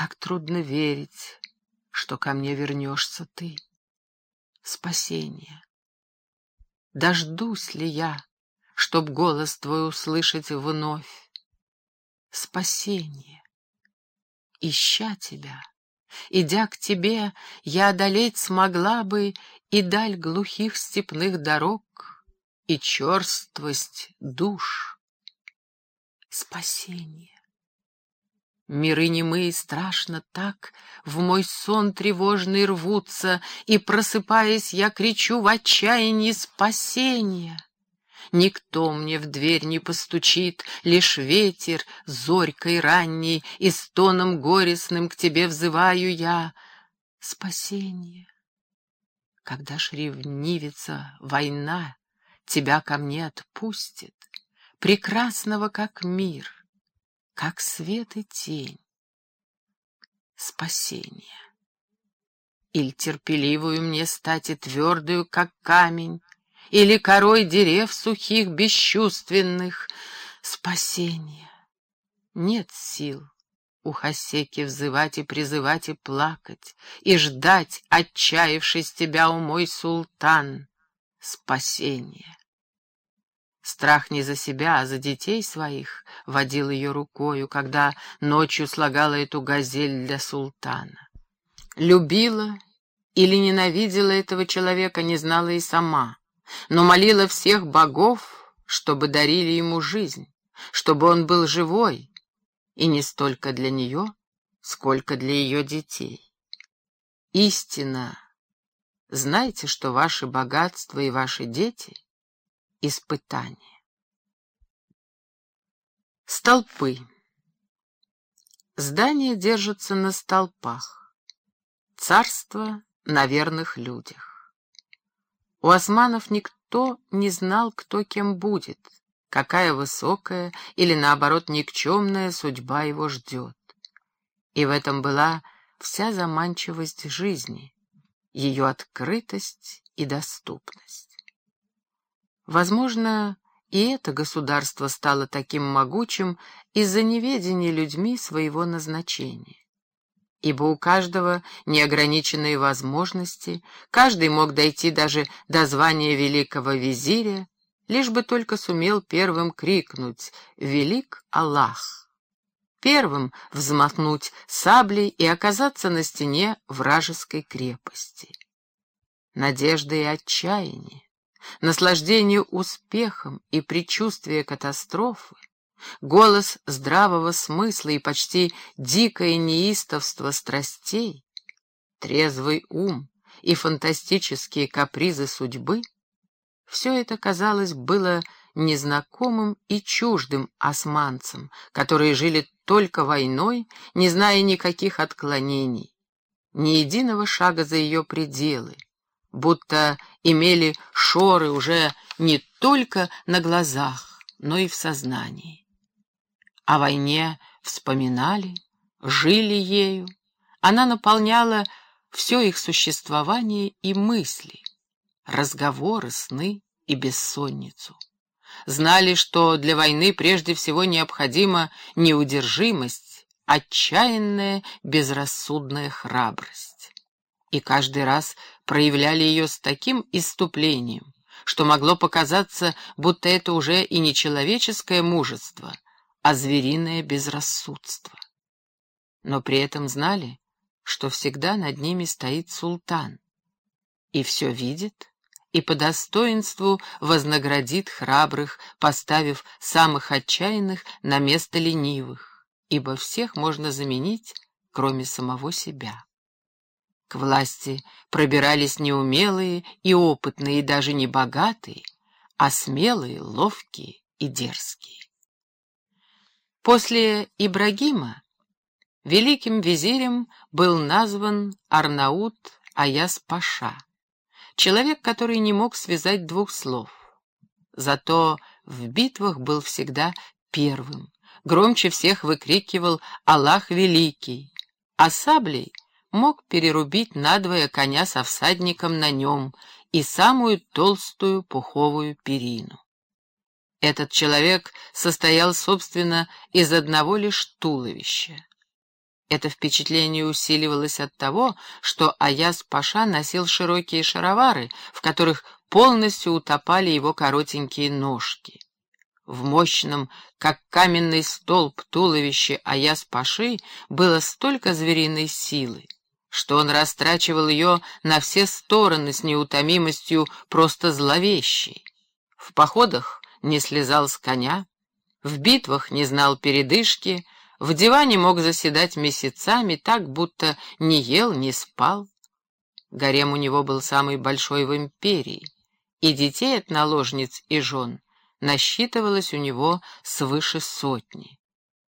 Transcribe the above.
Как трудно верить, что ко мне вернешься ты. Спасение. Дождусь ли я, чтоб голос твой услышать вновь? Спасение. Ища тебя, идя к тебе, я одолеть смогла бы и даль глухих степных дорог, и черствость душ. Спасение. Миры немые страшно так в мой сон тревожный рвутся, и, просыпаясь, я кричу в отчаянии спасения. Никто мне в дверь не постучит, лишь ветер, зорькой ранней, и стоном горестным к тебе взываю я. Спасение. Когда ж ревнивится война, тебя ко мне отпустит, прекрасного как мир, как свет и тень. Спасение. Иль терпеливую мне стать и твердую, как камень, или корой дерев сухих, бесчувственных. Спасение. Нет сил у Хасеки взывать и призывать и плакать, и ждать, отчаявшись тебя, у мой султан, спасение. Страх не за себя, а за детей своих водил ее рукою, когда ночью слагала эту газель для султана. Любила или ненавидела этого человека, не знала и сама, но молила всех богов, чтобы дарили ему жизнь, чтобы он был живой, и не столько для нее, сколько для ее детей. Истина, знайте, что ваши богатства и ваши дети — испытание. Столпы. Здание держится на столпах. Царство на верных людях. У османов никто не знал, кто кем будет, какая высокая или, наоборот, никчемная судьба его ждет. И в этом была вся заманчивость жизни, ее открытость и доступность. Возможно, и это государство стало таким могучим из-за неведения людьми своего назначения. Ибо у каждого неограниченные возможности, каждый мог дойти даже до звания великого визиря, лишь бы только сумел первым крикнуть «Велик Аллах!» первым взмахнуть саблей и оказаться на стене вражеской крепости. Надежда и отчаяние, наслаждение успехом и предчувствие катастрофы, голос здравого смысла и почти дикое неистовство страстей, трезвый ум и фантастические капризы судьбы — все это, казалось, было незнакомым и чуждым османцам, которые жили только войной, не зная никаких отклонений, ни единого шага за ее пределы, будто имели шоры уже не только на глазах, но и в сознании. О войне вспоминали, жили ею, она наполняла все их существование и мысли, разговоры, сны и бессонницу. Знали, что для войны прежде всего необходима неудержимость, отчаянная безрассудная храбрость. И каждый раз проявляли ее с таким иступлением, что могло показаться, будто это уже и не человеческое мужество, а звериное безрассудство. Но при этом знали, что всегда над ними стоит султан, и все видит, и по достоинству вознаградит храбрых, поставив самых отчаянных на место ленивых, ибо всех можно заменить, кроме самого себя. К власти пробирались неумелые и опытные, и даже не богатые, а смелые, ловкие и дерзкие. После Ибрагима великим визирем был назван Арнаут Аяс-Паша, человек, который не мог связать двух слов. Зато в битвах был всегда первым, громче всех выкрикивал «Аллах Великий», а саблей мог перерубить надвое коня со всадником на нем и самую толстую пуховую перину. Этот человек состоял, собственно, из одного лишь туловища. Это впечатление усиливалось от того, что Аяс-Паша носил широкие шаровары, в которых полностью утопали его коротенькие ножки. В мощном, как каменный столб туловище Аяс-Паши было столько звериной силы, что он растрачивал ее на все стороны с неутомимостью просто зловещей. В походах не слезал с коня, в битвах не знал передышки, в диване мог заседать месяцами, так будто не ел, не спал. Гарем у него был самый большой в империи, и детей от наложниц и жен насчитывалось у него свыше сотни.